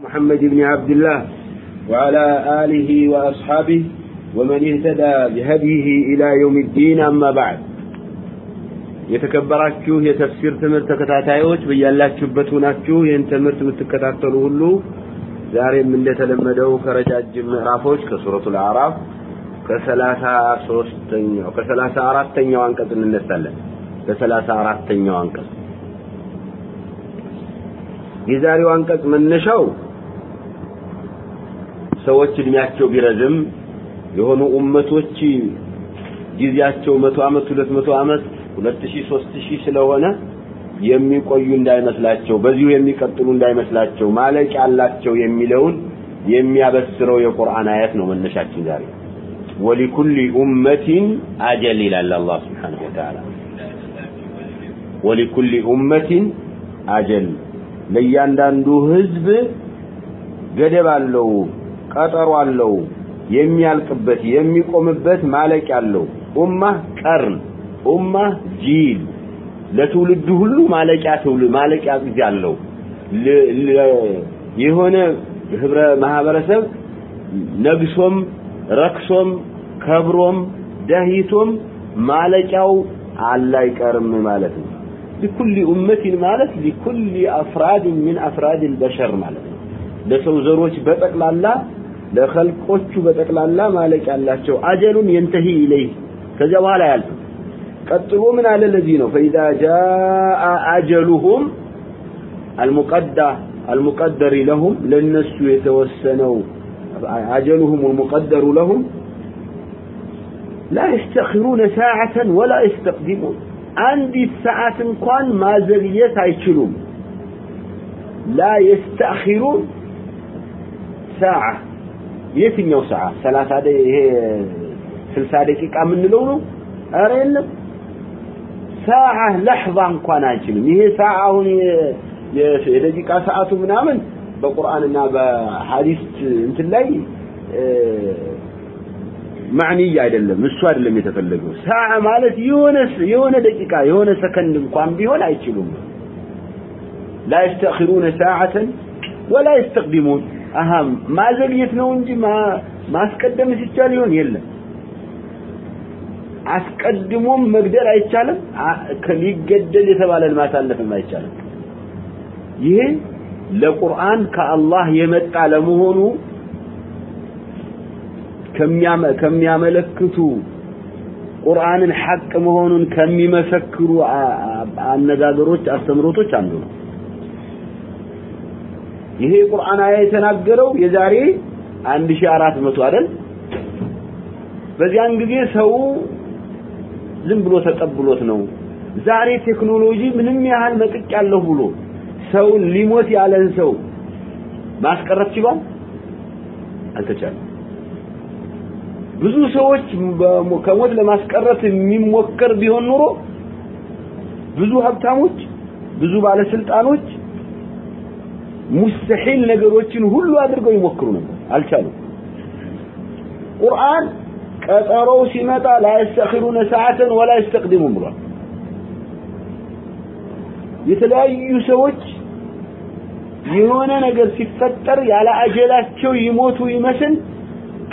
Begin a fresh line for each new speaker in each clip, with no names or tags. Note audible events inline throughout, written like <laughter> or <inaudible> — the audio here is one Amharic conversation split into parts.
محمد بن عبد الله وعلى آله وأصحابه ومن اهتدى بهديه إلى يوم الدين أما بعد የተከበራችሁ የተፍሲር ትምህርት ተከታታዮች በያላችሁበት ሆናችሁ ይህን ትምህርት የምትከታተሉ ሁሉ ዛሬም እንደተለመደው ከረጃጅም ምዕራፎች ከሱረቱል አዕራፍ ከሰላሳ ሶስተኛው ከሰላሳ አራተኛው አንቀጽ እንነሳለን ከሰላሳ አራተኛው አንቀጽ የዛሬው አንቀጽ መነሻው ሰዎች እድሜያቸው ቢረዝም የሆኑ ኡመቶች ጊዜያቸው መቶ ዓመት ሁለት መቶ ዓመት ሁለት ሺህ ሦስት ሺህ ስለሆነ የሚቆዩ እንዳይመስላቸው በዚሁ የሚቀጥሉ እንዳይመስላቸው ማለቂያ አላቸው የሚለውን የሚያበስረው የቁርአን አያት ነው መነሻችን ዛሬ። ወሊኩል ኡመቲን አጀል ይላል አላህ ስብሓነሁ ወተዓላ። ወሊኩል ኡመቲን አጀል። ለእያንዳንዱ ህዝብ ገደብ አለው ቀጠሮ አለው የሚያልቅበት የሚቆምበት ማለቂያ አለው ኡማ ቀርን ኡማ ጂል ለትውልዱ ሁሉ ማለቂያ ትውልድ ማለቂያ ጊዜ አለው የሆነ ህብረ ማህበረሰብ ነግሶም ረክሶም ከብሮም ደህይቶም ማለቂያው አለ አይቀርም ማለት ነው لكل أمة ማለት لكل أفراد من أفراد البشر ማለት ነው ለሰው ዘሮች በጠቅላላ ለኸልቆቹ በጠቅላላ ማለቂያ አላቸው አጀሉን ينتهي إليه ከዚያ በኋላ ያልፍ ቀጥሎ ምን አለ ለዚህ ነው فإذا جاء أجلهم المقدر المقدر لهم ለነሱ የተወሰነው أجلهم المقدر لهم لا يستأخرون ساعة ولا يستقدمون አንዲት ሰዓት እንኳን ማዘግየት አይችሉም لا يستأخرون ساعة የትኛው ሰዓ 30 ደቂቃ ይሄ 60 ደቂቃ የምንለው ነው ኧረ የለም ሰዓ ለሕዛ እንኳን አይችልም ይሄ ሰዓ አሁን የደቂቃ ሰዓቱ ምናምን በቁርአንና በሐዲስ እንትን ላይ ማዕንያ አይደለም እሱ አይደለም የተፈለገው ሰዓ ማለት የሆነ የሆነ ደቂቃ የሆነ ሰከንድ እንኳን ቢሆን አይችሉም لا يستأخرون ساعة ولا يستقدمون አሃ ማዘግየት ነው እንጂ ማስቀደም ሲቻል ይሆን? የለም። አስቀድሞም መግደል አይቻልም። ሊገደል የተባለን ማሳለፍም አይቻልም። ይሄ ለቁርአን ከአላህ የመጣ ለመሆኑ ከሚያመለክቱ ቁርአንን ሐቅ መሆኑን ከሚመሰክሩ አነጋገሮች አስተምሮቶች አንዱ ነው። ይሄ ቁርአን አያ የተናገረው የዛሬ 1400 አይደል? በዚያን ጊዜ ሰው ዝም ብሎ ተቀብሎት ነው። ዛሬ ቴክኖሎጂ ምንም ያህል መጥቅ ያለው ብሎ ሰው ሊሞት ያለን ሰው ማስቀረት ችሏል? አልተቻለም። ብዙ ሰዎች ከሞት ለማስቀረት የሚሞከር ቢሆን ኑሮ ብዙ ሀብታሞች ብዙ ባለስልጣኖች ሙስተሒል ነገሮችን ሁሉ አድርገው ይሞክሩ ነበር። አልቻሉም። ቁርአን ቀጠሮው ሲመጣ ላ የስተኺሩነ ሰዓተን ወላ የስተቅድሙም ብሏል። የተለያዩ ሰዎች የሆነ ነገር ሲፈጠር ያለ አጀላቸው ይሞቱ ይመስል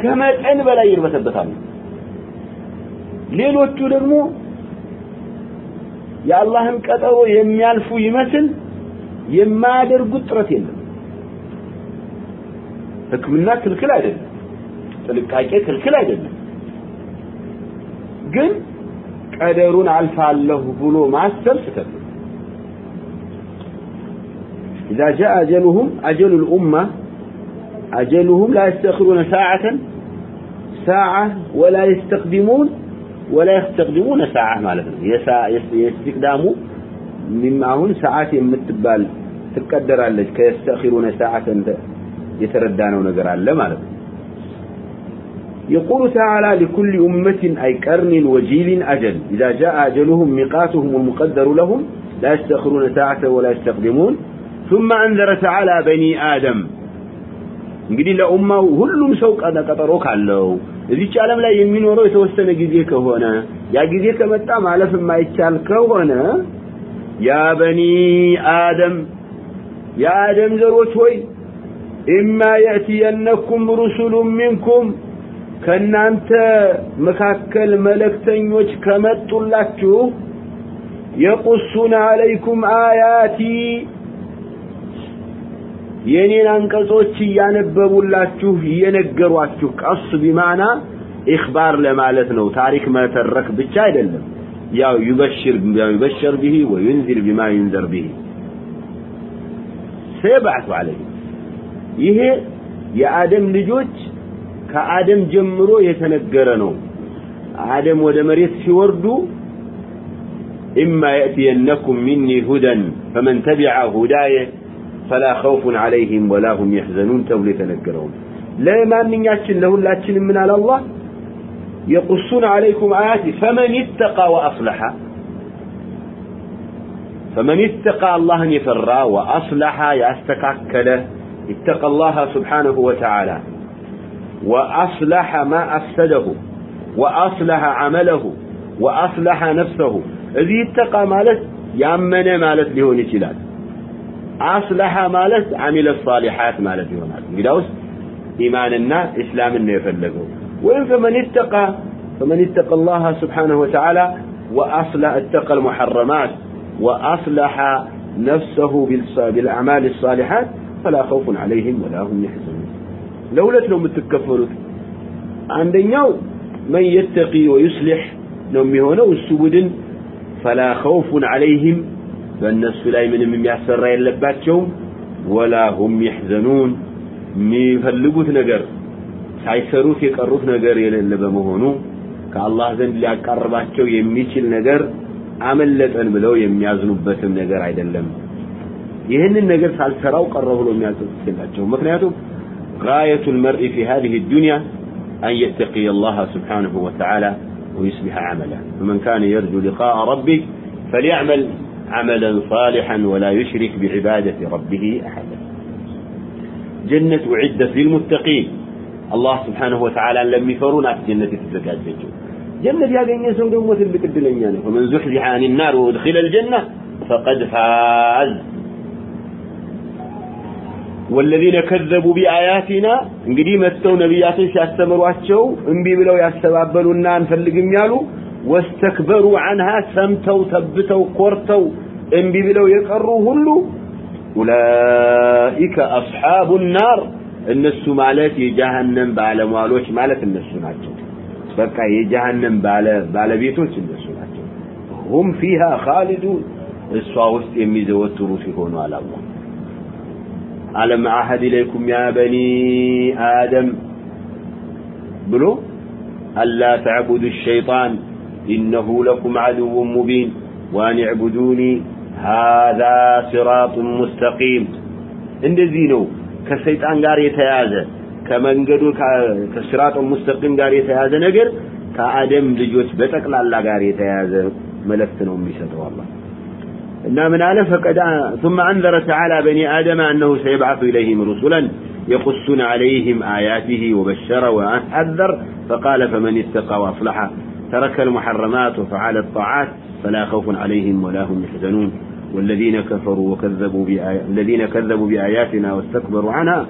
ከመጠን በላይ ይርበተበታሉ። ሌሎቹ ደግሞ የአላህን ቀጠሮ የሚያልፉ ይመስል የማያደርጉት ጥረት የለም ህክምና ክልክል አይደለም ጥንቃቄ ክልክል አይደለም ግን ቀደሩን አልፋለሁ ብሎ ማሰብ ስህተት ነው إذا جاء أجلهم أجل الأمة أجلهم لا يستأخرون ساعة ساعة ولا يستقدمون ولا يستقدمون ساعة مالتنا يستقداموا مما هن ساعات يمتبال تقدر عليك كيستأخرون ساعة يتردانوا نقر على مالتنا يقول تعالى لكل أمة أي قرن وجيل أجل إذا جاء أجلهم ميقاتهم المقدر لهم لا يستأخرون ساعة ولا يستقدمون ثم أنذر تعالى بني آدم እንግዲህ ለኡማው ሁሉም ሰው ቀጠሮ ካለው እዚች ዓለም ላይ የሚኖረው የተወሰነ ጊዜ ከሆነ ያ ጊዜ ከመጣ ማለፍ የማይቻል ከሆነ ያ በኒ አደም የአደም ዘሮች ሆይ ኢማ የእትየነኩም ሩሱሉን ሚንኩም ከእናንተ መካከል መልእክተኞች ከመጡላችሁ የቁሱን አለይኩም አያቲ የኔን አንቀጾች እያነበቡላችሁ እየነገሯችሁ ቀስ ቢማና ኢኽባር ለማለት ነው ታሪክ መተረክ ብቻ አይደለም ያው ይበሽር ይበሽር به وينذر بما ينذر به سيبعث عليه ይሄ የአደም ልጆች ከአደም ጀምሮ የተነገረ ነው አደም ወደ መሬት ሲወርዱ إما يأتينكم مني هدى فمن تبع هدايه فلا خوف عليهم ولا هم يحزنون تولي تنكرون لا ما من ياتشن له لاتشن من على الله يقصون عليكم آياتي فمن اتقى وأصلح. فمن اتقى الله يفرى وأصلح يستكعكل اتقى الله سبحانه وتعالى. وأصلح ما أفسده وأصلح عمله وأصلح نفسه. إذ اتقى مالت يأمن مالت له نتلال أصلح مالت عمل الصالحات مالت له نتلال إيمان الناس إسلام الناس يفلقون. وإن فمن اتقى فمن اتقى الله سبحانه وتعالى وأصلح اتقى المحرمات وأصلح نفسه بالأعمال الصالحات فلا خوف عليهم ولا هم يحزنون. لولا التكفر تكفروا. النوم من يتقي ويصلح نوم هنا والسود فلا خوف عليهم. فالنسف لا يمن من يحسر رأي اللبات ولا هم يحزنون. من የሚፈልጉት ነገር ሳይሰሩት የቀሩት ነገር የሌለ በመሆኑ ከአላህ ዘንድ ሊያቃርባቸው የሚችል ነገር አመለጠን ብለው የሚያዝኑበትም ነገር አይደለም ይህንን ነገር ሳልሰራው ቀረ ብሎ የሚያጸጽት የላቸው ምክንያቱም غاية المرء في هذه الدنيا أن يتقي الله سبحانه وتعالى ويصلح عمله فمن كان يرجو لقاء ربه فليعمل عملا صالحا ولا يشرك بعبادة ربه أحدا جنة أعدت للمتقين አላህ ስብሓንሁ ወተዓላን ለሚፈሩ ናት ጀነት የተዘጋጀችው። ጀነት ያገኘ ሰው ደግሞ ትልቅ እድለኛ ነው። ፈመን ዙሕዚሐ አኒ ናር ወኡድኺለ አልጀና ፈቀድ ፋዝ። ወለዚነ ከዘቡ ቢአያቲና እንግዲህ መጥተው ነቢያቶች ሲያስተምሯቸው እምቢ ብለው ያስተባበሉና አንፈልግም ያሉ ወስተክበሩ አንሃ ሰምተው ተብተው ኮርተው እምቢ ብለው የቀሩ ሁሉ ኡላኢከ አስሓቡ ናር እነሱ ማለት የጀሃነም ባለሟሎች ማለት እነሱ ናቸው በቃ የጀሃነም ባለ ባለቤቶች እነሱ ናቸው ሁም ፊሃ ኻሊዱን እሷ ውስጥ የሚዘወትሩ ሲሆኑ አላህ ألم أعهد إليكم يا بني آدم بلو ألا تعبدوا الشيطان إنه لكم عدو مبين وأن اعبدوني هذا صراط مستقيم እንደዚህ ነው ከሰይጣን ጋር የተያዘ ከመንገዱ ከስራጥ ሙስተቂም ጋር የተያዘ ነገር ከአደም ልጆች በጠቅላላ ጋር የተያዘ መልእክት ነው የሚሰጠው አላህ إن من آله فقد ثم أنذر تعالى بني آدم أنه سيبعث إليهم رسلا يقصون عليهم آياته وبشر وأحذر فقال فمن اتقى وأصلح ترك المحرمات وفعل الطاعات فلا خوف عليهم ولا هم يحزنون والذين كفروا وكذبوا بآي... الذين كذبوا بآياتنا واستكبروا عنها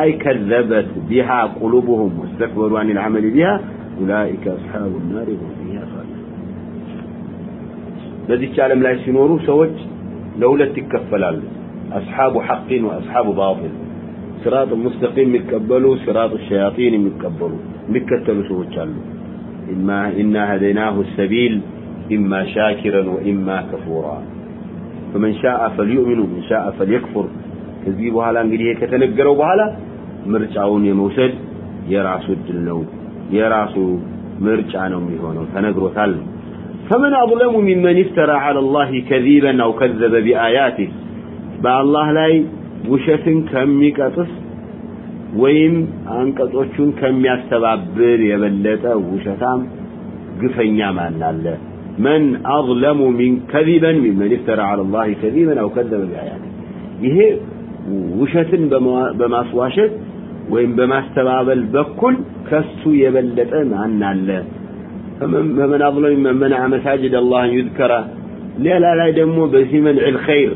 أي كذبت بها قلوبهم واستكبروا عن العمل بها أولئك أصحاب النار هم فيها خالدون በዚች ዓለም ላይ ሲኖሩ ሰዎች ለሁለት ይከፈላሉ አስሓቡ ሐቅን ወአስሓቡ ባጢል ስራጥ ሙስተቂም የሚቀበሉ ስራጥ ሸያጢን የሚቀበሉ የሚከተሉ ሰዎች አሉ ኢማ ኢና هديناه السبيل إما شاكرا وإما كفورا فمن شاء فليؤمن ومن شاء فليكفر ከዚህ በኋላ እንግዲህ ከተነገረው በኋላ ምርጫውን የመውሰድ የራሱ እድል ነው የራሱ ምርጫ ነው የሚሆነው ተነግሮታል فمن أظلم ممن افترى على الله كذيبا أو كذب بآياته بالله لا ውሸት ከሚቀጥፍ ወይም አንቀጾቹን ከሚያስተባብር የበለጠ ውሸታም ግፈኛ ማን አለ من أظلم من كذبا ممن افترى على الله كذيبا أو كذب بآياته ይሄ ውሸትን በማስዋሸት ወይም በማስተባበል በኩል ከሱ የበለጠ ማን አለ فمن أظلم من منع مساجد الله أن يذكر لا لا لا دمو بسي منع الخير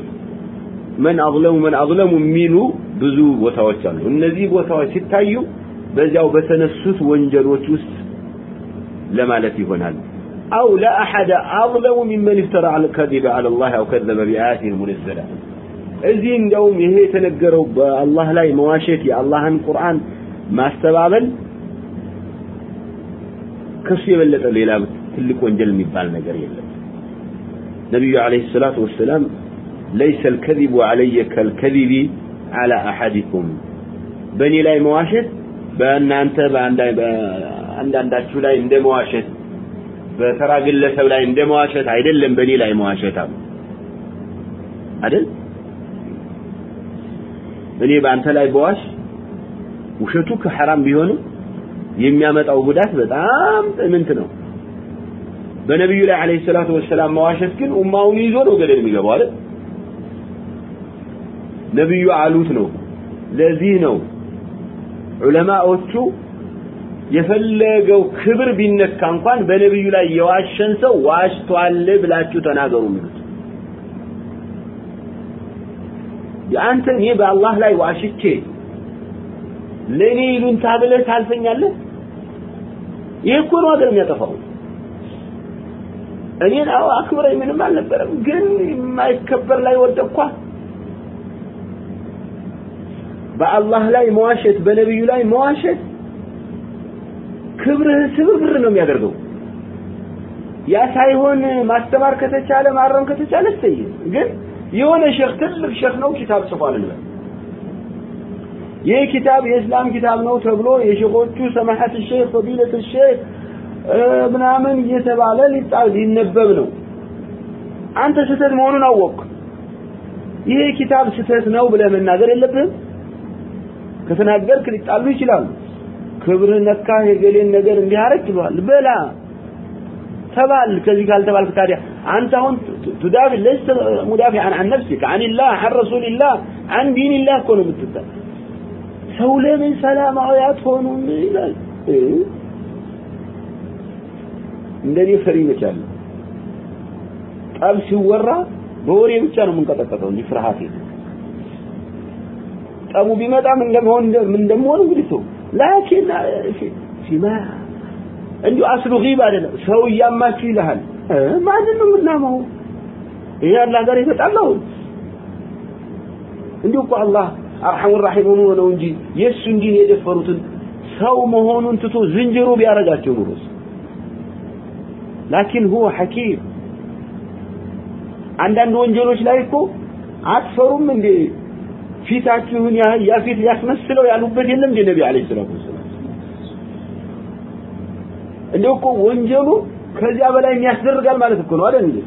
من أظلم من أظلم ميلو ብዙ ቦታዎች አሉ እነዚህ ቦታዎች ሲታዩ በዚያው በተነሱት ወንጀሎች ውስጥ ለማለት ይሆናል أو لا أحد أظلم ممن افترى على الكذب على الله أو كذب بآياته المنزلة እዚህ እንደውም ይሄ የተነገረው በአላህ ላይ መዋሸት የአላህን ቁርአን ማስተባበል ከሱ የበለጠ ሌላ ትልቅ ወንጀል የሚባል ነገር የለም ነቢዩ አለይሂ ሰላቱ ወሰላም ليس الكذب علي كالكذب على أحدكم በእኔ ላይ መዋሸት በእናንተ በአንዳንዳችሁ ላይ እንደ መዋሸት በተራ ግለሰብ ላይ እንደ መዋሸት አይደለም በእኔ ላይ መዋሸት አሉ። አይደል? እኔ በአንተ ላይ በዋሽ ውሸቱ ከሐራም ቢሆንም የሚያመጣው ጉዳት በጣም ጥምንት ነው። በነቢዩ ላይ አለይሂ ሰላቱ ወሰላም መዋሸት ግን ኡማውን ይዞ ነው ገደል የሚገባው አይደል? ነብዩ አሉት ነው። ለዚህ ነው ዑለማዎቹ የፈለገው ክብር ቢነካ እንኳን በነብዩ ላይ የዋሸን ሰው ዋሽቷል ብላችሁ ተናገሩ የሚሉት። የአንተ እኔ በአላህ ላይ ዋሽቼ ለእኔ ይሉንታ ብለህ ታልፈኛለህ? ይህ እኮ ነው ሀገር የሚያጠፋው። እኔን አዎ አክብረኝ ምንም አልነበረም ግን የማይከበር ላይ ወደቅኳ በአላህ ላይ መዋሸት በነብዩ ላይ መዋሸት ክብርህ ስብብር ነው የሚያደርገው። ያ ሳይሆን ማስተማር ከተቻለ ማረም ከተቻለ እሰይ። ግን የሆነ ሼክ ትልቅ ሼክ ነው ኪታብ ጽፏል እንበል። ይህ ኪታብ የእስላም ኪታብ ነው ተብሎ የሼኾቹ ሰማሐት ሼክ ፈዲለት ሼክ ምናምን እየተባለ ሊጣል ሊነበብ ነው። አንተ ስህተት መሆኑን አወቅ ይሄ ኪታብ ስህተት ነው ብለህ መናገር የለብህም? ከተናገርክ ሊጣሉ ይችላሉ ክብር ነካ የገሌን ነገር እንዲያረክ ብሏል። በላ ተባል። ከዚህ ካልተባልክ ታዲያ አንተ አሁን ትዳፊ ለይስ ሙዳፊዓን አን ነፍሲክ አን ላህ አን ረሱልላህ አን ዲንላህ እኮ ነው የምትባል። ሰው ለምን ሰላማዊ አትሆኑም ይላል። እንደኔ ፈሪ ነች አለ ጠብ ሲወራ በወሬ ብቻ ነው የምንቀጠቀጠው እንጂ ፍርሃት ቢመጣ ምን እንደምሆን ምን እንደምሆን እንግዲህ ሰው ላኪን ፊማ እንዲሁ አስሉ ጊብ አይደለም። ሰው እያማችሁ ይልሃል። ማንን ነው የምናመው? ይሄ አላህ ጋር ይመጣለው እንዲሁ እኮ አላህ አርሐሙ ራሒም ሆኖ ነው እንጂ የእሱ እንዲህ የደፈሩትን ሰው መሆኑን ትቶ ዝንጀሮ ቢያረጋቸው ኑሮስ? ላኪን ሁወ ሐኪም። አንዳንድ ወንጀሎች ላይ እኮ አትፈሩም እንዴ ፊታችሁን ያ ፊት ያስመስለው ያሉበት የለም እንደ ነቢ አለይሂ ሰላቱ እንደው እኮ ወንጀሉ ከዚያ በላይ የሚያስደርጋል ማለት እኮ ነው አይደል እንዴ?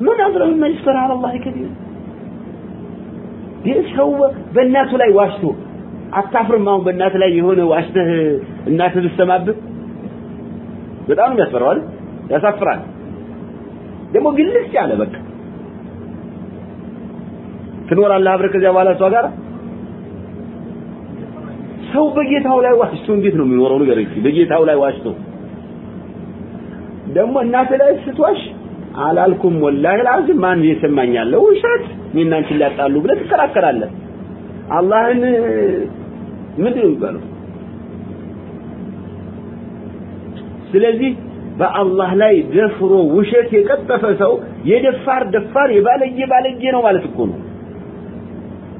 ምን አድረው ምን ይፈራ አላህ ከዲር ሰው በእናቱ ላይ ዋሽቶ አታፍርም? አሁን በእናት ላይ የሆነ ዋሽተህ እናትህ ብትሰማብህ በጣም ነው ያሳፍራል። ደግሞ ግልጽ ያለ በቃ ትኖራለህ አብረህ ከዚያ በኋላ እሷ ጋር? ሰው በጌታው ላይ ዋሽቶ እንዴት ነው የሚኖረው? ንገረኝ በጌታው ላይ ዋሽቶ ደግሞ እናት ላይ ስትዋሽ አላልኩም ወላሂ ላዚም ማን ይሰማኛል ውሸት እኔና ሊያጣሉ ብለህ ትከራከራለህ። አላህን ምንድን ነው የሚባለው? ስለዚህ በአላህ ላይ ደፍሮ ውሸት የቀጠፈ ሰው የደፋር ደፋር የባለየ ባለየ ነው ማለት እኮ ነው።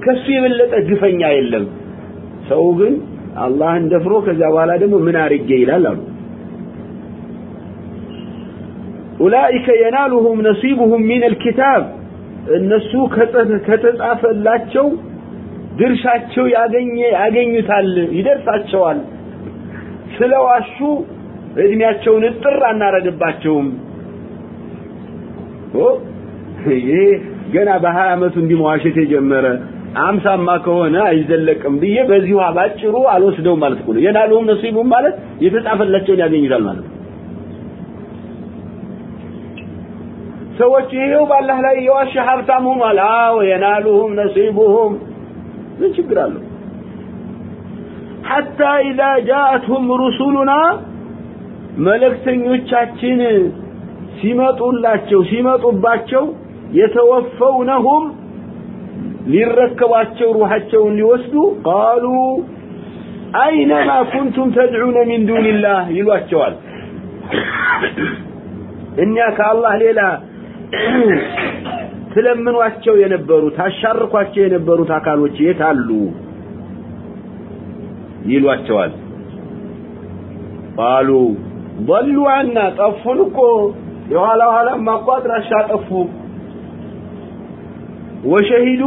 ከሱ የበለጠ ግፈኛ የለም። ሰው ግን አላህን ደፍሮ ከዛ በኋላ ደግሞ ምን አርጌ ይላል አሉ። ኡላኢከ የናሉሁም ነሲቡሁም ሚን አልኪታብ እነሱ ከተጻፈላቸው ድርሻቸው ያገኘ ያገኙታል ይደርሳቸዋል። ስለዋሹ እድሜያቸውን እጥር አናረግባቸውም። ይሄ ገና በሀያ አመቱ እንዲመዋሸት የጀመረ አምሳማ ከሆነ አይዘለቅም ብዬ በዚሁ ባጭሩ አልወስደውም ማለት ነው። የናሉም ነሲቡም ማለት የተጻፈላቸውን ያገኙታል ማለት ነው። ሰዎች ይሄው ባላህ ላይ የዋሸ ሀብታም ሆኗል። አዎ የናሉሁም ነሲቡሁም ምን ችግር አለው? ሐታ ኢዛ ጃአትሁም ሩሱሉና መልእክተኞቻችን ሲመጡላቸው ሲመጡባቸው የተወፈውነሁም ሊረከቧቸው ሩሃቸውን ሊወስዱ ቃሉ አይነማ ኩንቱም ተድዑነ ሚን ዱንላህ ይሏቸዋል። እኛ ከአላህ ሌላ ትለምኗቸው የነበሩት ታሻርኳቸው የነበሩት አካሎች የት አሉ? ይሏቸዋል። ቃሉ ضሉ አና ጠፉን እኮ የኋላ ኋላ ማቋድራሻ ጠፉ። ወሸሂዱ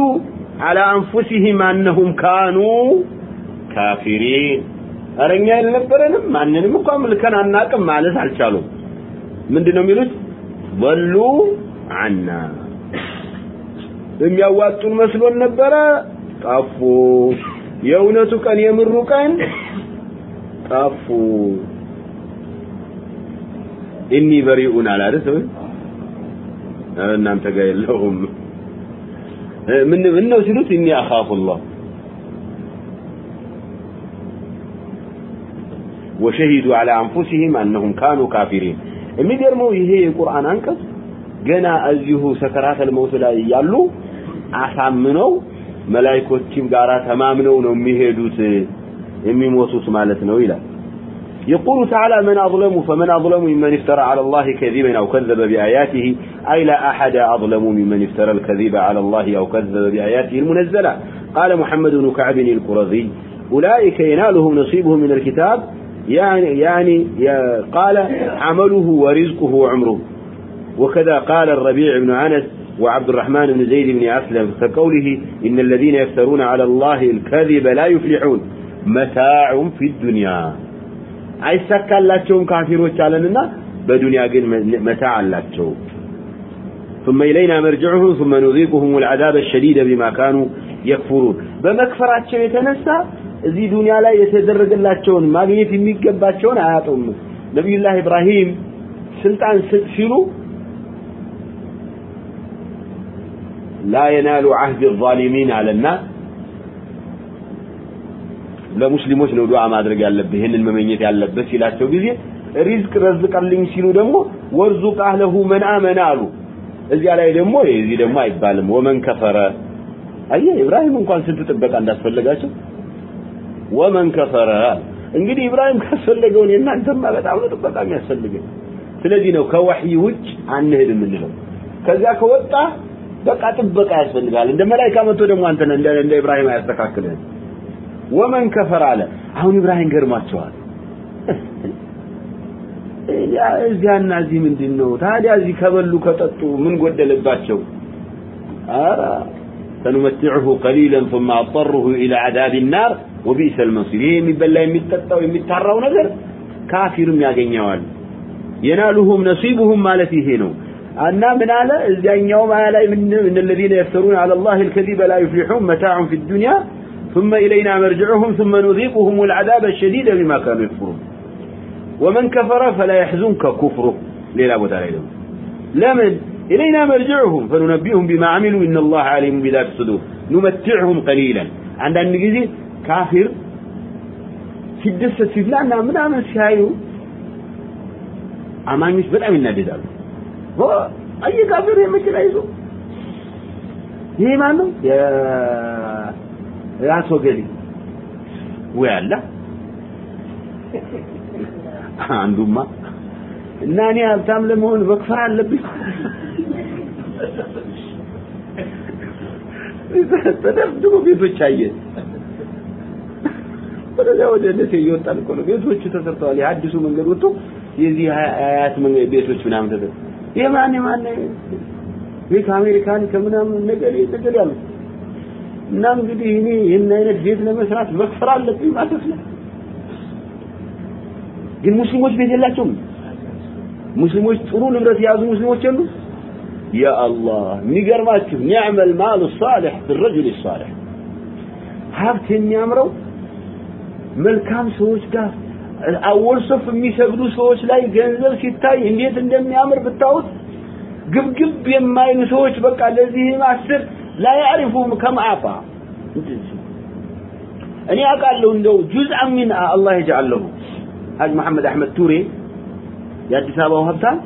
على أنفسهم أنهم كانوا كافرين አረኛ ያልነበረንም ማንንም እንኳን ምልከን አናቅም ማለት አልቻሉም ምንድነው የሚሉት ወሉ አና የሚያዋጡን መስሎን ነበረ ጠፉ የእውነቱ ቀን የምሩ ቀን ጠፉ ኢኒ በሪኡን አላለ እናንተ ጋር የለውም ምን ምን ነው ሲሉት ኢኒ አኻፉላህ وشهدوا على أنفسهم أنهم كانوا كافرين የሚገርመው ይሄ የቁርአን አንቀጽ ገና እዚሁ ሰከራት الموت ላይ ያሉ አሳምነው መላእክቶችም ጋራ ተማምነው ነው የሚሄዱት የሚሞቱት ማለት ነው ይላል يقول تعالى من أظلم فمن أظلم ممن افترى على الله كذبا أو كذب بآياته أي لا أحد أظلم ممن افترى الكذب على الله أو كذب بآياته المنزلة قال محمد بن كعب القرظي أولئك ينالهم نصيبهم من الكتاب يعني يعني قال عمله ورزقه وعمره وكذا قال الربيع بن أنس وعبد الرحمن بن زيد بن أسلم كقوله إن الذين يفترون على الله الكذب لا يفلحون متاع في الدنيا አይሳካላቸውም ካፊሮች አለንና በዱንያ ግን መታዕ አላቸው ثم إلينا مرجعهم ثم نذيقهم العذاب الشديد بما كانوا يكفرون በመክፈራቸው የተነሳ እዚህ ዱንያ ላይ የተደረገላቸውን ማግኘት የሚገባቸውን አያጡም ነቢዩላህ ኢብራሂም ስልጣን ሲሉ لا ينال عهد الظالمين አለና ለሙስሊሞች ነው ዱዓ ማድረግ ያለብህ ይሄንን መመኘት ያለበት ሲላቸው ጊዜ ሪዝቅ ረዝቀልኝ ሲሉ ደግሞ ወርዙቅ አህለሁ መን አመነ አሉ እዚያ ላይ ደግሞ እዚህ ደግሞ አይባልም። ወመን ከፈረ አየ ኢብራሂም እንኳን ስንት ጥበቃ እንዳስፈለጋቸው ወመን ከፈረ እንግዲህ ኢብራሂም ካስፈለገውን የእናንተማ በጣም ነው ጥበቃ የሚያስፈልገን ስለዚህ ነው ከወህይ ውጭ አንሄድ የምንለው። ከዚያ ከወጣ በቃ ጥበቃ ያስፈልጋል። እንደ መላእክት መጥቶ ደግሞ አንተ እንደ ኢብራሂም አያስተካክልህም። ወመን ከፈር አለ። አሁን ኢብራሂም ገርማቸዋል እዚያና እዚህ ምንድን ነው ታዲያ እዚህ ከበሉ ከጠጡ ምን ጎደለባቸው ኧረ سنمتعه قليلا ثم أضطره إلى عذاب النار وبئس المصير ይሄ የሚበላ የሚጠጣው የሚታራው ነገር ካፊርም ያገኘዋል የናሉሁም ነሲቡሁም ማለት ይሄ ነው እና ምን አለ እዚያኛው ማያ ላይ ምን الذين يفترون على الله الكذب لا يفلحون متاع في الدنيا ثم إلينا مرجعهم ثم نذيقهم العذاب الشديد بما كانوا يكفرون ومن كفر فلا يحزنك كفره ليلا بوتا ليلا لمن إلينا مرجعهم فننبئهم بما عملوا إن الله عليم بذات الصدور نمتعهم قليلا عند أن نجي كافر ሲደሰት ሲዝናና ምናምን ሲያዩ አማኞች በጣም ይናደዳሉ አየ ካፊር የመኪና ይዞ ይሄ ማን ነው የራስ ወገሌ ወይ አለ አንዱማ እና እኔ ሀብታም ለመሆን መክፈር አለብኝ። ተደብድቦ ቤቶች አየ ወደዚያ ወደ ደሴ እየወጣን እኮ ነው። ቤቶቹ ተሰርተዋል። የአዲሱ መንገድ ወጥቶ የዚህ አያት ቤቶች ምናምን ተደ የማን የማን ቤት አሜሪካን ከምናምን ነገር ነገር ያሉት እና እንግዲህ እኔ ይህን አይነት ቤት ለመስራት መክፈር አለብኝ ማለት ነው ግን ሙስሊሞች ቤት የላቸውም? ሙስሊሞች ጥሩ ንብረት የያዙ ሙስሊሞች የሉ? ያ አላህ የሚገርማችሁ ኒዕመል ማል ሳሊሕ ብረጁል ሳሊሕ ሀብት የሚያምረው መልካም ሰዎች ጋር አወል የሚሰግዱ ሰዎች ላይ ገንዘብ ሲታይ እንዴት እንደሚያምር ብታዩት ግብግብ የማይሉ ሰዎች በቃ ለዚህ ማስር ላ ያዕሪፉም ከም እኔ አውቃለሁ እንደው ጁዝአ ሚን አላህ ይጅዓለሁ ሀጅ መሐመድ አህመድ ቱሬ የአዲስ አበባው ሀብታም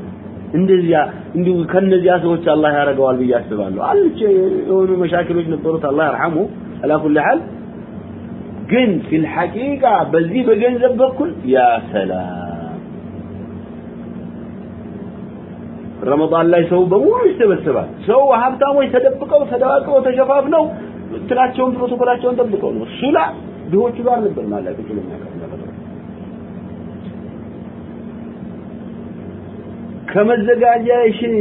እንደዚያ እንዲሁ ከነዚያ ሰዎች አላህ ያደርገዋል ብዬ አስባለሁ። አልቼ የሆኑ መሻክሎች ነበሩት አላህ ይርሐሙ አላ ኩል ሐል ግን ፊል ሐቂቃ በዚህ በገንዘብ በኩል ያ ሰላም ረመዳን ላይ ሰው በሙሉ ይሰበሰባል። ሰው ሀብታሞች ተደብቀው ተደባቅበው ተሸፋፍነው እንትናቸውን ፕሮቶኮላቸውን ጠብቀው ነው። እሱ ድሆቹ ጋር ነበር ማለት ነው ከመዘጋጃ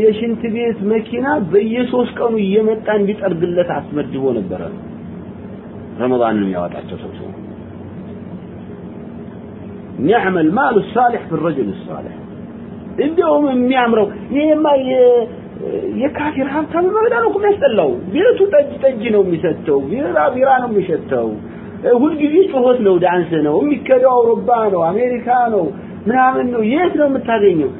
የሽንት ቤት መኪና በየሶስት ቀኑ እየመጣ እንዲጠርግለት አስመድቦ ነበረ ረመዳን ነው ያወጣቸው ሰው ሰው نعم المال الصالح في الرجل الصالح እንደውም የሚያምረው ይሄማ የካፊር ሀብታም መብላ ነው እኮ የሚያስጠላው ቤቱ ጠጅ ጠጅ ነው የሚሰጠው ቢራ ቢራ ነው የሚሸተው ሁልጊዜ ጩኸት ነው ዳንስ ነው የሚከደው አውሮፓ ነው አሜሪካ ነው ምናምን ነው የት ነው የምታገኘው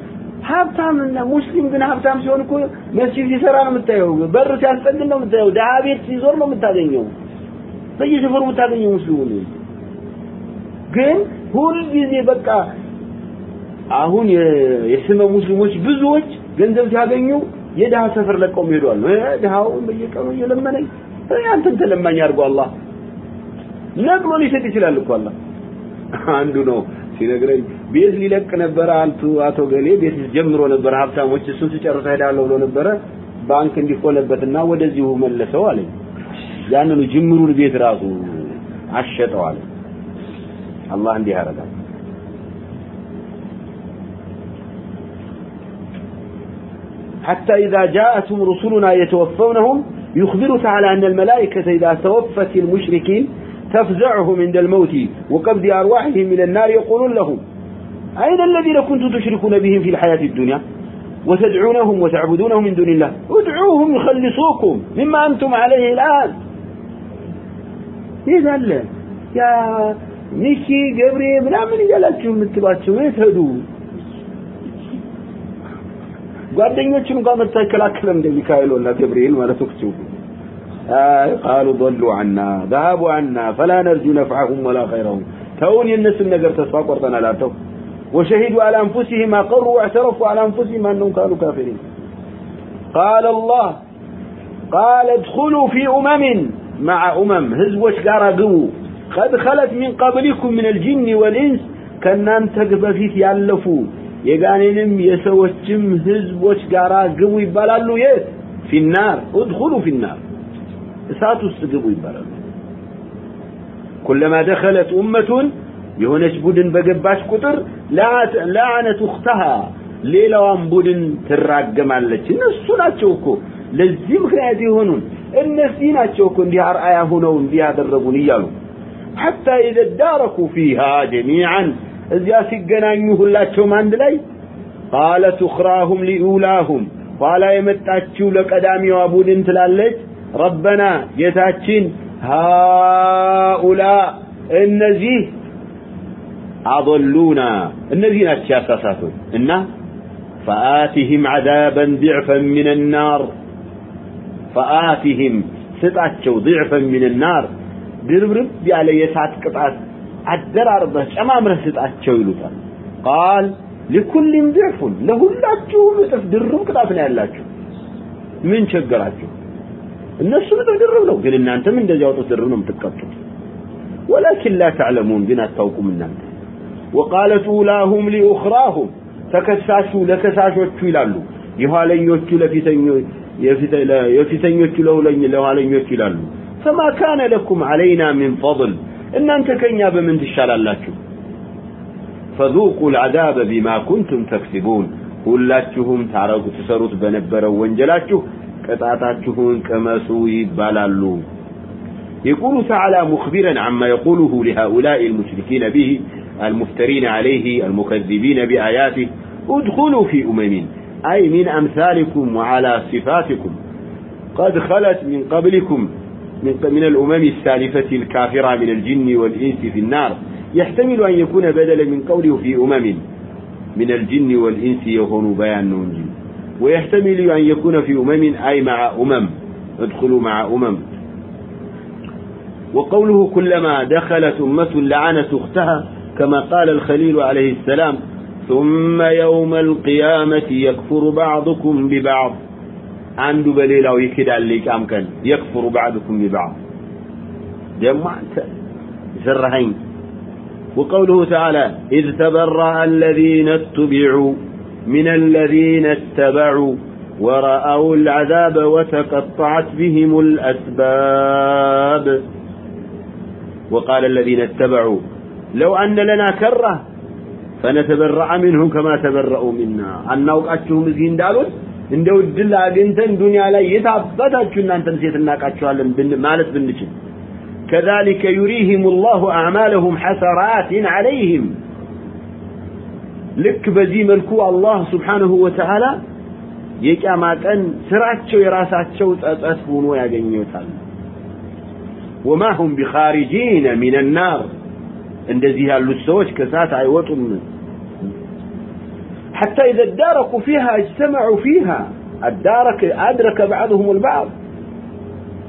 ሀብታምና ሙስሊም ግን ሀብታም ሲሆን እኮ መስጂድ ሲሰራ ነው የምታየው። በር ሲያስጠግን ነው የምታየው። ድሀ ቤት ሲዞር ነው የምታገኘው። በየሰፈሩ የምታገኘው ሙስሊሙን። ግን ሁልጊዜ በቃ አሁን የስመ ሙስሊሞች ብዙዎች ገንዘብ ሲያገኙ የድሃ ሰፈር ለቀው ይሄዳሉ ድሃውን በየቀኑ እየለመነኝ አንተን ተለማኝ አድርጎ አላህ ነቅሎ ሊሰጥ ይችላል እኮ አላህ። አንዱ ነው ሲነግረኝ ቤት ሊለቅ ነበረ አንቱ አቶ ገሌ ቤት ጀምሮ ነበረ ሀብታሞች እሱን ሲጨርስ ሄዳለሁ ብሎ ነበረ ባንክ እንዲቆለበትና ወደዚሁ መለሰው አለኝ ያንኑ ጅምሩን ቤት ራሱ አሸጠው አለ አላህ እንዲህ ያደርጋል حتى إذا جاءتهم رسلنا يتوفونهم يخبر تعالى أن الملائكة إذا توفت المشركين تفزعهم عند الموت وقبض أرواحهم من النار يقولون لهم أين الذين كنتم تشركون بهم في الحياة الدنيا وتدعونهم وتعبدونهم من دون الله ادعوهم يخلصوكم مما أنتم عليه الآن إيه ذا يا ميكي قبري من أمن يجلاتهم ምትሏቸው የት ሄዱ ጓደኞቹም ጋር መጥታ ይከላከለም እንደ ሚካኤልና ገብርኤል ማለት ነው آه قالوا ضلوا عنا ذهبوا عنا فلا نرجو نفعهم ولا خيرهم. تون الناس النقر تسفاقرتنا لا تو وشهدوا على أنفسهم أقروا واعترفوا على أنفسهم أنهم كانوا كافرين. قال الله قال ادخلوا في أمم مع أمم. هزوش قارقوا قد خلت من قبلكم من الجن والإنس كنان تقبفيت يألفوا يقانينم يسوشم هزوش قارقوا يبلالوا يس. في النار. ادخلوا في النار. እሳት ውስጥ ግቡ ይባላሉ ኩለማ ደኸለት ኡመቱን የሆነች ቡድን በገባች ቁጥር ለዓነት እኽተሃ ሌላዋን ቡድን ትራገማለች እነሱ ናቸው እኮ ለዚህ ምክንያት የሆኑን እነዚህ ናቸው እኮ እንዲህ አርአያ ሆነው እንዲህ ያደረጉን እያሉ حتى إذا اداركوا فيها جميعا እዚያ ሲገናኙ ሁላቸውም አንድ ላይ ቃለት ኡኽራሁም ሊኡላሁም ኋላ የመጣችው ለቀዳሚዋ ቡድን ትላለች ረበና ጌታችን ሃኡላ እነዚህ አضሉና እነዚህ ናቸው ያሳሳቱን። እና ፈአቲህም ዓዛበን ضዕፈን ምን ናር ፈአቲህም ስጣቸው ضዕፈን ምን ናር ድርብርብ ያለ የእሳት ቅጣት አደራርበህ ጨማምረህ ስጣቸው ይሉታል። ቃል ሊኩልም ضዕፉን ለሁላችሁም እጥፍ ድርብ ቅጣት ነው ያላችሁ። ምን ቸገራችሁ? እነሱ እጥፍ ድርብ ነው ግን እናንተም እንደዚያው እጥፍ ድርብ ነው የምትቀጡት ولكن لا تعلمون ግን አታውቁም እናንተ وقالت أولاهم لأخراهم ተከሳሹ ለከሳሾቹ ይላሉ የኋለኞቹ ለፊተኞቹ የፊተኞቹ ለኋለኞቹ ይላሉ فما كان لكم علينا من فضل እናንተ ከኛ በምን ትሻላላችሁ فذوقوا العذاب بما كنتم تكسبون ሁላችሁም ታረጉ ትሰሩት በነበረው ወንጀላችሁ ቅጣታችሁን ቅመሱ ይባላሉ يقول تعالى مخبرا عما يقوله لهؤلاء المشركين به المفترين عليه المكذبين بآياته ادخلوا في أمم أي من أمثالكم وعلى صفاتكم قد خلت من قبلكم من, من الأمم السالفة الكافرة من الجن والإنس في النار يحتمل أن يكون بدلا من قوله في أمم من الجن والإنس يكون بيان نونجي ويحتمل أن يكون في أمم أي مع أمم. ادخلوا مع أمم. وقوله كلما دخلت أمة لعنت أختها كما قال الخليل عليه السلام ثم يوم القيامة يكفر بعضكم ببعض. عنده بليلة يكد عليك أمكن يكفر بعضكم ببعض. جمعت سرهين وقوله تعالى إذ تبرأ الذين اتبعوا من الذين اتبعوا ورأوا العذاب وتقطعت بهم الأسباب وقال الذين اتبعوا لو أن لنا كرة فنتبرأ منهم كما تبرأوا منا أن نوقعتهم زين دالون እንደው እድል አግኝተን ዱንያ ላይ የታበታችሁ እናንተን ሴት እናቃችኋለን ማለት ብንችል كذلك يريهم الله أعمالهم حسرات عليهم ልክ በዚህ መልኩ አላህ ስብሓንሁ ወተዓላ የቂያማ ቀን ስራቸው የራሳቸው ጸጸት ሆኖ ያገኙታል ወማ ሁም ቢኻሪጂነ ሚን ናር እንደዚህ ያሉት ሰዎች ከእሳት አይወጡም حتى إذا اداركوا فيها اجتمعوا فيها الدارك أدرك بعضهم البعض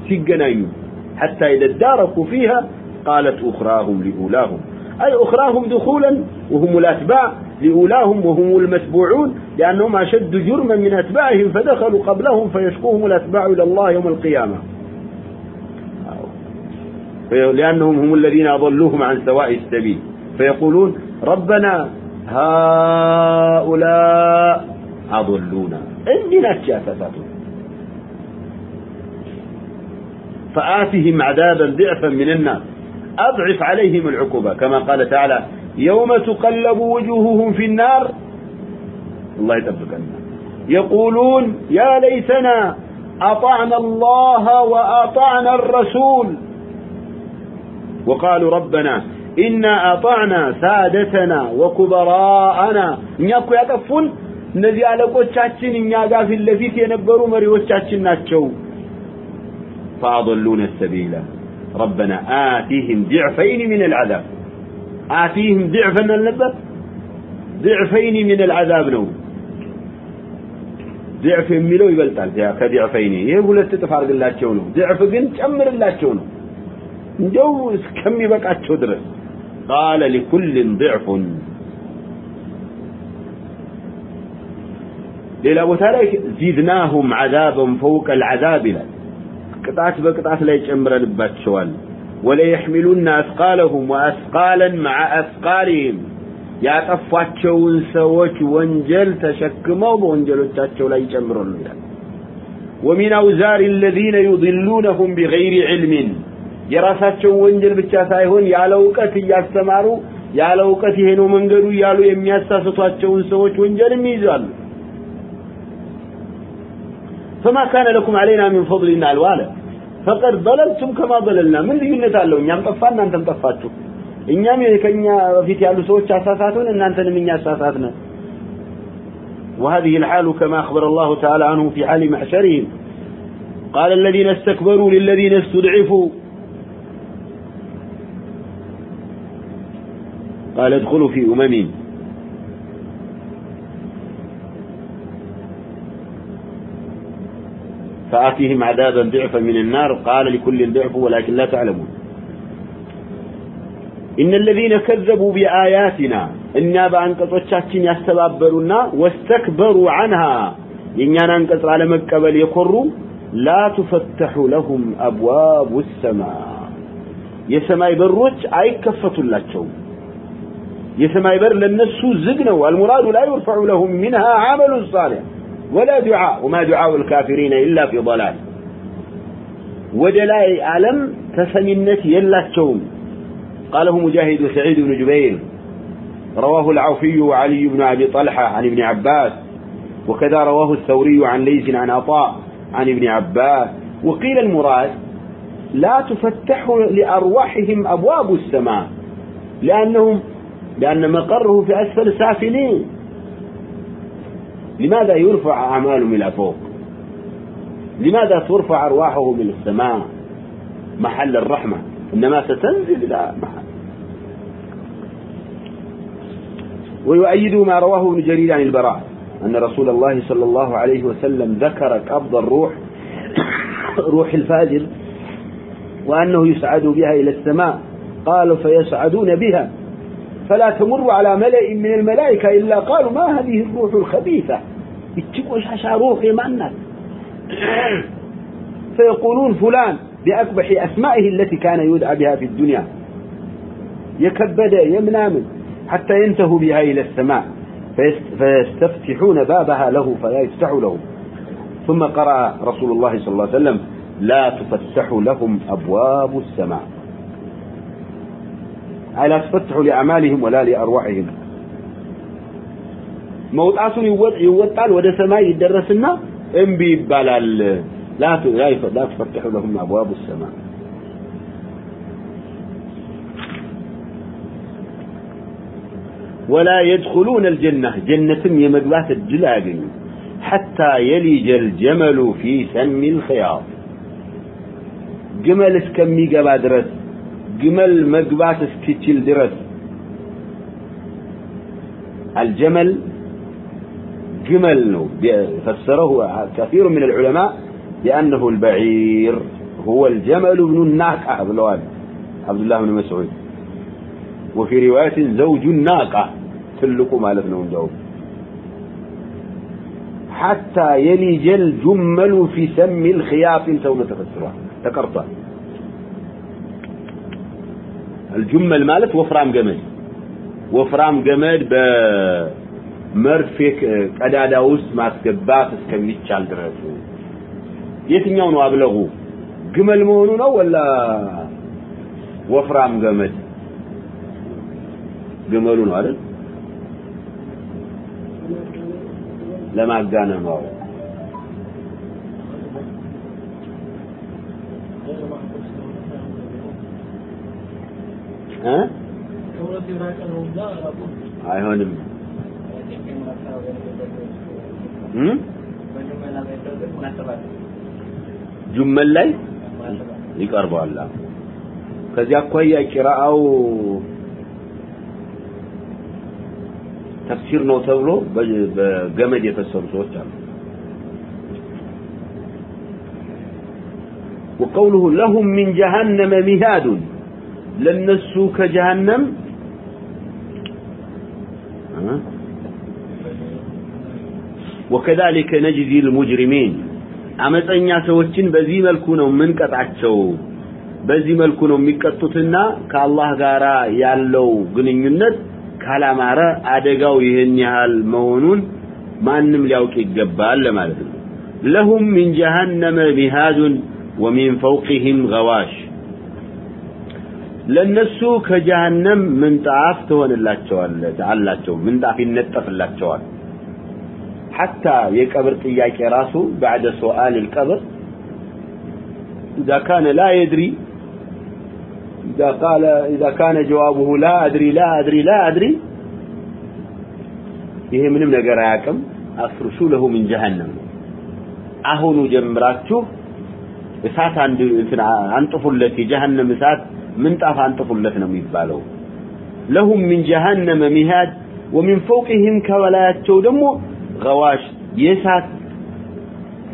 سيقنايو حتى إذا اداركوا فيها قالت أخراهم لأولاهم أي أخراهم دخولا وهم الأتباع لأولاهم وهم المتبوعون لأنهم أشد جرما من أتباعهم فدخلوا قبلهم فيشكوهم الأتباع إلى الله يوم القيامة. لأنهم هم الذين أضلوهم عن سواء السبيل. فيقولون ربنا هؤلاء أضلونا. عندنا الشافاتون فآتهم عذابا ضعفا من النار. أضعف عليهم العقوبة كما قال تعالى يوم تقلب وجوههم في النار الله يتبقى يقولون يا ليتنا أطعنا الله وأطعنا الرسول وقالوا ربنا إنا أطعنا سادتنا وكبراءنا نياكو يقفون እነዚህ አለቆቻችን እኛ ጋር ፊት ለፊት የነበሩ መሪዎቻችን ናቸው فأضلون السبيل ربنا آتيهم ضعفين من العذاب آتيهم ضعفا من اللبب ضعفين من العذاب نو ضعف ميلو يبلطال يا ضعفين إيه ሁለት ጥፍ አርግላቸው ነው። ضعف ግን ጨምርላቸው ነው። እንደው እስከሚበቃቸው ድረስ። قال لكل ضعف ليلا وتاريك زيدناهم عذابا فوق العذاب قطعت بقطعت لا يجمرن باتشوال ወለየሕሚሉና አስቃለሁም ወአስቃለን መዓ አስቃሊህም ያጠፏቸውን ሰዎች ወንጀል ተሸክመው በወንጀሎቻቸው ላይ ይጨምራሉ ይላል ወሚን አውዛር الذين يضلونهم بغير علم የራሳቸው ወንጀል ብቻ ሳይሆን ያለ እውቀት እያስተማሩ ያለ እውቀት ይሄ ነው መንገዱ እያሉ የሚያሳስቷቸውን ሰዎች ወንጀልም ይይዛሉ فما كان لكم علينا من فضل الوالا فقد ضللتم كما ضللنا من ልዩነት አለው እኛም ጠፋን እናንተም ጠፋችሁ እኛም ከኛ በፊት ያሉ ሰዎች አሳሳቱን እናንተንም እኛ አሳሳትነ وهذه الحال كما أخبر الله تعالى عنه في حال محشرهم قال الذين استكبروا للذين استضعفوا قال ادخلوا في أمم فآتيهم عذابا ضعفا من النار. قال لكل ضعف ولكن لا تعلمون. إن الذين كذبوا بآياتنا إنا بأنقصتشاتين يستبابرونا واستكبروا عنها. ينانا انقص على مكبل يقروا لا تفتح لهم أبواب السماء. የሰማይ በሮች አይከፈቱላቸውም። የሰማይ በር يبر ዝግ ነው። والمراد لا يرفع لهم منها عمل صالح ولا دعاء وما دعاء الكافرين إلا في ضلال. ودلاء عالم تسمينت يلاتشوم قاله مجاهد سعيد بن جبير رواه العوفي وعلي بن أبي طلحة عن ابن عباس وكذا رواه الثوري عن ليث عن عطاء عن ابن عباس. وقيل المراد لا تفتح لأرواحهم أبواب السماء لأنهم لأن مقره في أسفل السافلين لماذا يرفع أعمالهم إلى فوق لماذا ترفع أرواحهم إلى السماء؟ محل الرحمة. إنما ستنزل إلى محل. ويؤيد ما رواه ابن جرير عن البراء أن رسول الله صلى الله عليه وسلم ذكر قبض الروح <coughs> روح الفاجر وأنه يسعد بها إلى السماء. قالوا فيسعدون بها. فلا تمر على ملأ من الملائكة إلا قالوا ما هذه الروح الخبيثة؟ عشا روح يمنك فيقولون فلان بأقبح أسمائه التي كان يدعى بها في الدنيا. يكبد يمنامن حتى ينتهوا بها إلى السماء فيستفتحون بابها له فلا يفتح لهم ثم قرأ رسول الله صلى الله عليه وسلم لا تفتح لهم أبواب السماء. أي لا تفتح لأعمالهم ولا لأرواحهم. መውጣቱን ይወጣል ወደ ሰማይ ይደረስና እንቢ ይባላል። لا لا تفتح لهم ابواب السماء ولا يدخلون الجنة جنة يمدوات يغني حتى يلج الجمل في سم الخياط جمل اسكمي قبا درس جمل مقبات اسكتشل درس الجمل جمل فسره كثير من العلماء بأنه البعير هو الجمل بن الناقة. بلوان عبد الله بن مسعود. وفي رواية زوج الناقة تلقوا مالتنا ونجاوب حتى يلج الجمل في سم الخياط سوف تفسرها ذكرتها الجمل مالت وفرام جمل. وفرام جمل በመርፌ ቀዳዳ ውስጥ ማስገባት እስከሚቻል ድረስ የትኛው ነው አብለጉ ግመል መሆኑ ነው ወላ ወፍራም ገመድ? ግመሉ ነው አይደል? እ? አይሆንም ጁመል ላይ ይቀርባል ከዚያ አኳያ ቂራአው ተፍሲር ነው ተብሎ በገመድ የፈሰሩ ሰዎች አሉ وقوله لهم من جهنم مهاد ለነሱ ከጀሃነም ወከዛሊከ ነጅዚል ሙጅሪሚን አመፀኛ ሰዎችን በዚህ መልኩ ነው የምንቀጣቸው። በዚህ መልኩ ነው የሚቀጡትና ከአላህ ጋራ ያለው ግንኙነት ካላማረ አደጋው ይህን ያህል መሆኑን ማንም ሊያውቅ ይገባል ለማለት ነው። ለሁም ምን ጀሃነመ ሚሃዱን ወሚን ፈውቅህም ገዋሽ። ለነሱ ከጀሃነም ምንጣፍ ትሆንላቸዋል አላቸው ምንጣፍ ይነጠፍላቸዋል። حتى يقبر ጥያቄ ራሱ بعد سؤال القبر إذا كان لا يدري إذا قال إذا كان جوابه لا أدري لا أدري لا أدري ይሄ ምንም ነገር አያውቅም አፍርሹ ለሁ ምን ጀሃነም አሁኑ ጀምራችሁ እሳት አንድ እንትን አንጥፉለት የጀሃነም እሳት ምንጣፍ አንጥፉለት ነው የሚባለው ለሁም ምን ጀሃነመ ሚሃድ ወሚን ፈውቅህም ከበላያቸው ደግሞ غواش የእሳት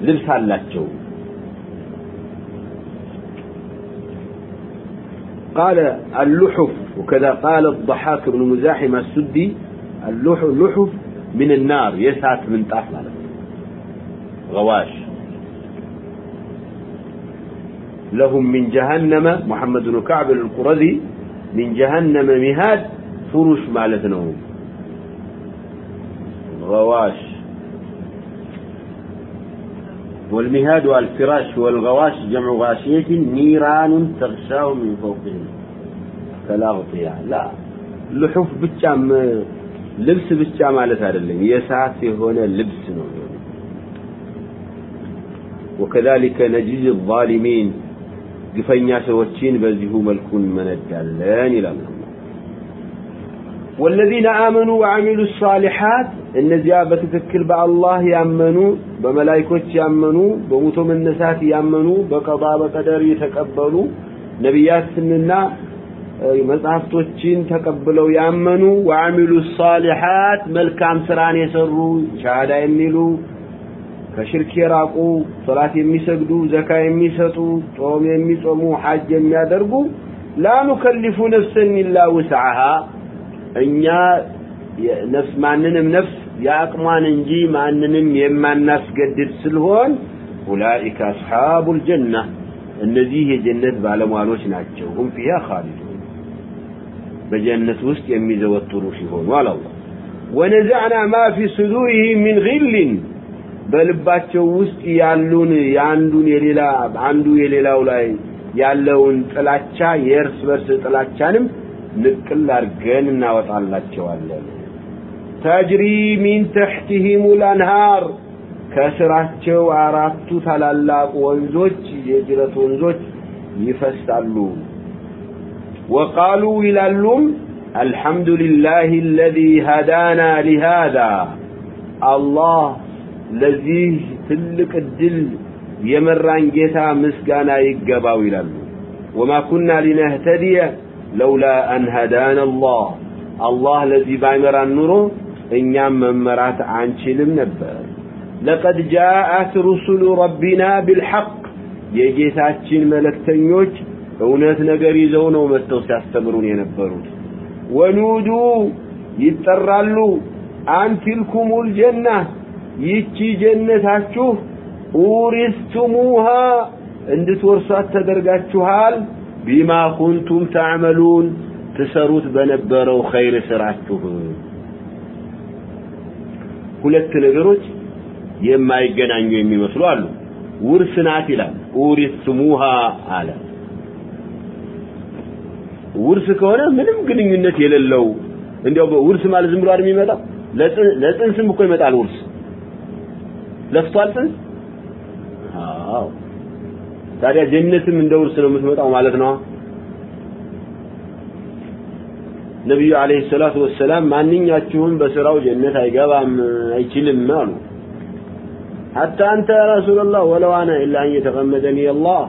ልብስ አላቸው قال اللحف وكذا قال الضحاك بن مزاحم السدي اللحف من النار يسعت من طاف مالك غواش لهم من جهنم محمد بن كعب القرذي من جهنم مهاد فرش مالتنا غواش والمهاد والفراش والغواش جمع غاشية نيران تغشاه من فوقهم كالأغطية لا لحوف بتشام ልብስ ብቻ ማለት አይደለም የሰዓት የሆነ ልብስ ነው وكذلك نجزي الظالمين ግፈኛ ሰዎችን በዚሁ መልኩ እንመነዳለን ይላል والذين آمنوا وعملوا الصالحات إن زيابة تذكر بأ الله يأمنوا بملائكة يأمنوا بموتهم النسات يأمنوا بقضاء بقدر يتكبروا نبيات سننا مصحفتين تقبلوا يأمنوا وعملوا الصالحات ملكام سران يسروا شهادة يميلوا كشرك يراقوا صلاة يميسقدوا زكاة يميسطوا طوم يميصموا حاج يميادرقوا لا نكلف نفسا إلا وسعها እኛ ነፍስ ማንንም ነፍስ የአቅሟን እንጂ ማንንም የማናስገድድ ስለሆን ኡላኢከ አስሓቡል ጀና እነዚህ የጀነት ባለሟሎች ናቸው። ሁም ፊሃ ኻሊዱን በጀነት ውስጥ የሚዘወትሩ ሲሆኑ አለ አላህ። ወነዘዕና ማ ፊ ሱዱሪሂም ሚን ጊልን በልባቸው ውስጥ ያሉን የአንዱን የሌላ አንዱ የሌላው ላይ ያለውን ጥላቻ የእርስ በርስ ጥላቻንም ንቅል አድርገን እናወጣላቸዋለን ተጅሪ ሚን ተሕቲሂም ልአንሃር ከስራቸው አራቱ ታላላቅ ወንዞች የጅረት ወንዞች ይፈሳሉ ወቃሉ ይላሉም الحمد لله الذي هدانا لهذا الله ለዚህ ትልቅ እድል የመራን ጌታ ምስጋና ይገባው ይላሉ ወማ ኩና ሊነህተዲየ ለውላ አን አላህ። አላህ ለዚህ ባይመራን ኑሮ እኛም መመራት አንችልም ነበር። ለቀድ ጃአት ሩሱሉ ረቢና ቢልሐቅ። የጌታችን መለክተኞች እውነት ነገር ይዘው ነው መጥተው ሲያስተምሩን የነበሩት። ወኑዱ ይጠራሉ። አንቲልኩሙል ጀና። ይቺ ጀነታችሁ ኡሪስቱሙሃ። እንድትወርሷት ተደርጋችኋል ቢማ ኩንቱም ተዕመሉን ትሰሩት በነበረው ኸይር ስራችሁ። ሁለት ነገሮች የማይገናኙ የሚመስሉ አሉ። ውርስ ናት ይላል። ኡሪስቱሙሃ አለ። ውርስ ከሆነ ምንም ግንኙነት የሌለው እንዲያው ውርስ ማለት ዝም ብሎ አይደል የሚመጣው? ለጽንስም እኮ ይመጣል ውርስ። ለፍቷል ጽንስ? አዎ ታዲያ ጀነትም እንደ ውርስ ነው የምትመጣው ማለት ነው ነቢዩ አለይሂ ሰላቱ ወሰላም ማንኛችሁም በስራው ጀነት አይገባም አይችልም አሉ حتى أنت يا رسول الله ولو أنا إلا أن يتغمدني الله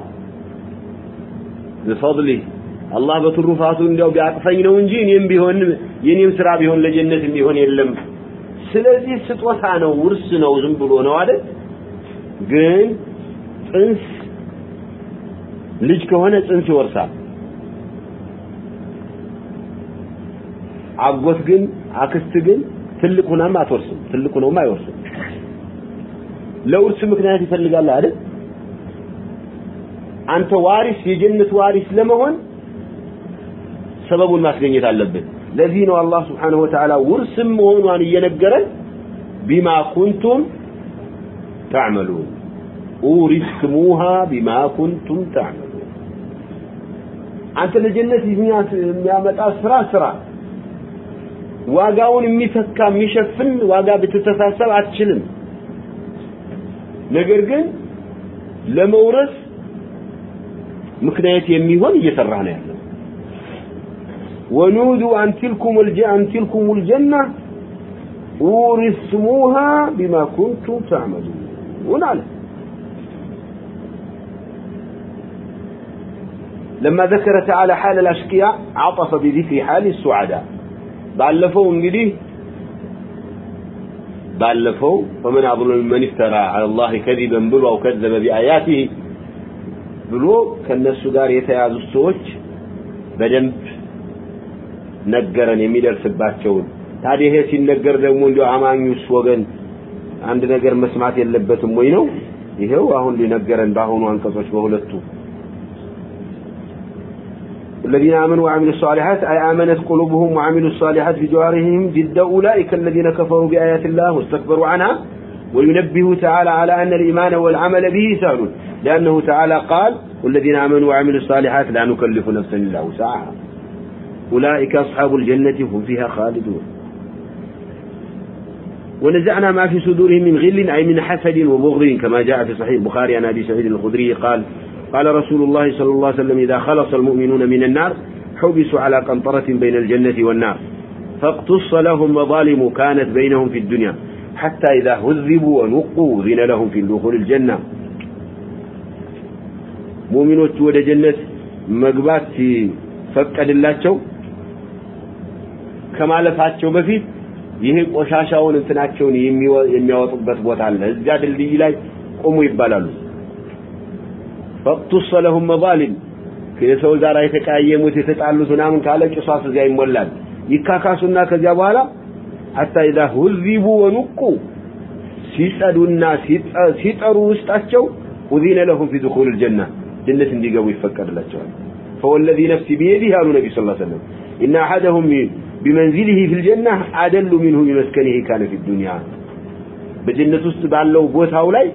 بفضله الله بترفاته እንዲያው ቢያቅፈኝ ነው እንጂ እኔም ቢሆን የኔም ስራ ቢሆን ለጀነት ቢሆን የለም ስለዚህ ስጦታ ነው ውርስ ነው ዝም ብሎ ነው አይደል ግን ጽንስ ልጅ ከሆነ ጽንስ ይወርሳል። አጎት ግን አክስት ግን ትልቅ ሆናም አትወርስም፣ ትልቅ ሆኖም አይወርስም። ለውርስ ምክንያት ይፈልጋል አይደል? አንተ ዋሪስ የጀነት ዋሪስ ለመሆን ሰበቡን ማስገኘት አለብን። ለዚህ ነው አላህ Subhanahu Wa Ta'ala ውርስም መሆኗን እየነገረን ቢማ ኩንቱም ተዕመሉን ኡሪስሙሃ ቢማ ኩንቱም ተዕመሉን አንተ ለጀነት የሚያመጣ ስራ ስራ ዋጋውን የሚፈካ የሚሸፍን ዋጋ ብትተሳሰብ አትችልም። ነገር ግን ለመውረስ ምክንያት የሚሆን እየሰራ ነው ያለው። ወኑዱ አን ትልኩም ልጀና ኡሪስሙሃ ቢማ ኩንቱም ተዕመሉን አለ። كنتم تعملون ونعلم لما ذكر تعالى حال الأشقياء عطف بذكر حال السعداء بألفوا انجليه بألفوا فمن أظلم من افترى على الله كذبا بلو أو كذب بآياته بلو كالناس دار يتياز السوج بدنب ነገረን የሚደርስባቸውን ታዲያ ይሄ ሲነገር ደግሞ እንዲያው አማኙስ ወገን አንድ ነገር መስማት የለበትም ወይ ነው ይሄው አሁን ሊነገረን በአሁኑ አንቀጾች በሁለቱ الذين آمنوا وعملوا الصالحات أي آمنت قلوبهم وعملوا الصالحات بجوارهم ضد أولئك الذين كفروا بآيات الله واستكبروا عنها. وينبه تعالى على أن الإيمان والعمل به سهل. لأنه تعالى قال والذين آمنوا وعملوا الصالحات لا نكلف نفسا إلا وسعها. أولئك أصحاب الجنة هم فيها خالدون. ونزعنا ما في صدورهم من غل أي من حسد وبغض كما جاء في صحيح البخاري عن أبي سعيد الخدري قال قال رسول الله صلى الله عليه وسلم إذا خلص المؤمنون من النار حبسوا على قنطرة بين الجنة والنار فاقتص لهم مظالم كانت بينهم في الدنيا حتى إذا هذبوا ونقوا ذن لهم في دخول الجنة مؤمنون ود جنة مقبات فقد الله ከማለፋቸው በፊት ይሄ ቆሻሻውን እንትናቸውን የሚያወጡበት ቦታ አለ እዚያ ድልድይ ላይ ቆሙ ይባላሉ ፈቅቱሰ ለሁም መዛሊም ከሰው ጋር የተቃየሙት የተጣሉት ምናምን ካለ ጭሷስ እዚያ ይሞላል ይካካሱና ከዚያ በኋላ حتى إذا هذبوا ونقوا ሲጸዱና ሲጠሩ ውስጣቸው أذين لهم في دخول الجنة جنة እንዲገቡ ይፈቀድላቸዋል فوالذي نفسي بيده قالوا النبي صلى الله عليه وسلم إن أحدهم بمنزله في الجنة أدل منه بمسكنه كان في الدنيا በጀነት ውስጥ ባለው ቦታው ላይ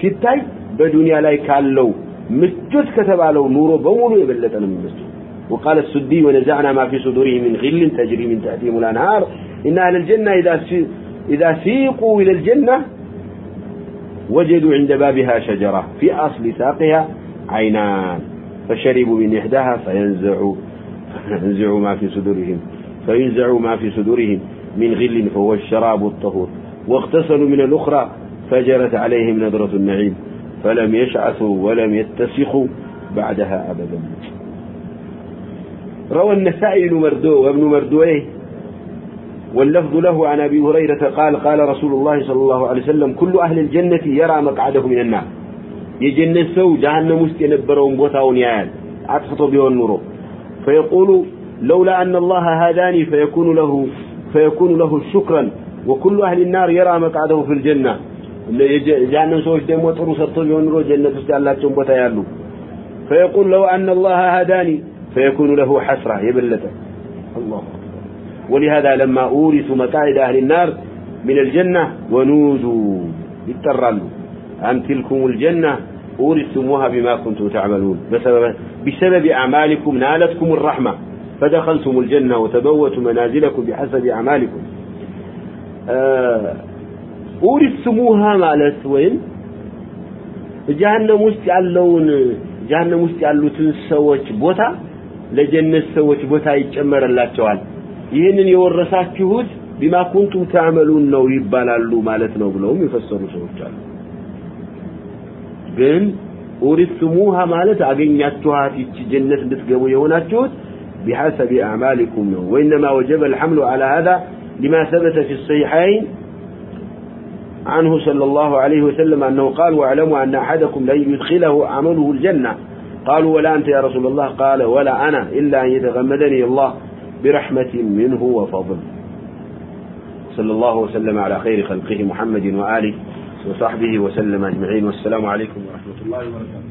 ሲታይ በዱንያ ላይ ካለው مسجد كتبالو نورو بولو يبلتنا من مسجد وقال السدي ونزعنا ما في صدورهم من غل تجري من تأتيم الأنهار إن أهل الجنة إذا إذا سيقوا إلى الجنة وجدوا عند بابها شجرة في أصل ساقها عينان فشربوا من إحداها فينزعوا فينزعوا ما في صدورهم فينزعوا ما في صدورهم من غل فهو الشراب الطهور واغتسلوا من الأخرى فجرت عليهم نظرة النعيم فلم يشعثوا ولم يتسخوا بعدها أبدا روى النسائي مردو وابن مردويه واللفظ له عن أبي هريرة قال قال رسول الله صلى الله عليه وسلم كل أهل الجنة يرى مقعده من النار يجنن سو جهنم ውስጥ የነበረውን ቦታውን ያያል አጥፍቶ ቢሆን ኑሮ فيقول لولا أن الله هداني فيكون له فيكون له شكرا وكل أهل النار يرى مقعده في الجنة جهنم ሰዎች ደግሞ ጥሩ ሰርቶ ቢሆን ኑሮ ጀነት ውስጥ ያላቸውን ቦታ ያሉ فيقول لو أن الله هداني فيكون له حسرة يبلت الله ولهذا لما أورثوا مقاعد أهل النار من الجنة ونودوا يترلوا أن تلكم الجنة أورثتموها بما كنتم تعملون بسبب, بسبب أعمالكم نالتكم الرحمة فدخلتم الجنة وتبوتوا منازلكم بحسب أعمالكم أورثتموها مالت وين جهنم ውስጥ ያለውን ጀሃነም ውስጥ ያሉትን ሰዎች ቦታ ለጀነት ሰዎች ቦታ ይጨመርላቸዋል ይህንን የወረሳችሁት ቢማ ኩንቱም ተዕመሉን ነው ይባላሉ ማለት ነው ብለውም የፈሰሩ ሰዎች አሉ ግን ኡሪስሙሃ ማለት አገኛችኋት ይቺ ጀነት እንድትገቡ የሆናችሁት بحسب أعمالكم ነው وإنما وجب الحمل على هذا لما ثبت في الصحيحين عنه صلى الله عليه وسلم أنه قال واعلموا أن أحدكم لن يدخله عمله الجنة. قالوا ولا أنت يا رسول الله؟ قال ولا أنا إلا أن يتغمدني الله برحمة منه وفضل. صلى الله وسلم على خير خلقه محمد وآله وصحبه وسلم أجمعين. والسلام عليكم ورحمة الله وبركاته.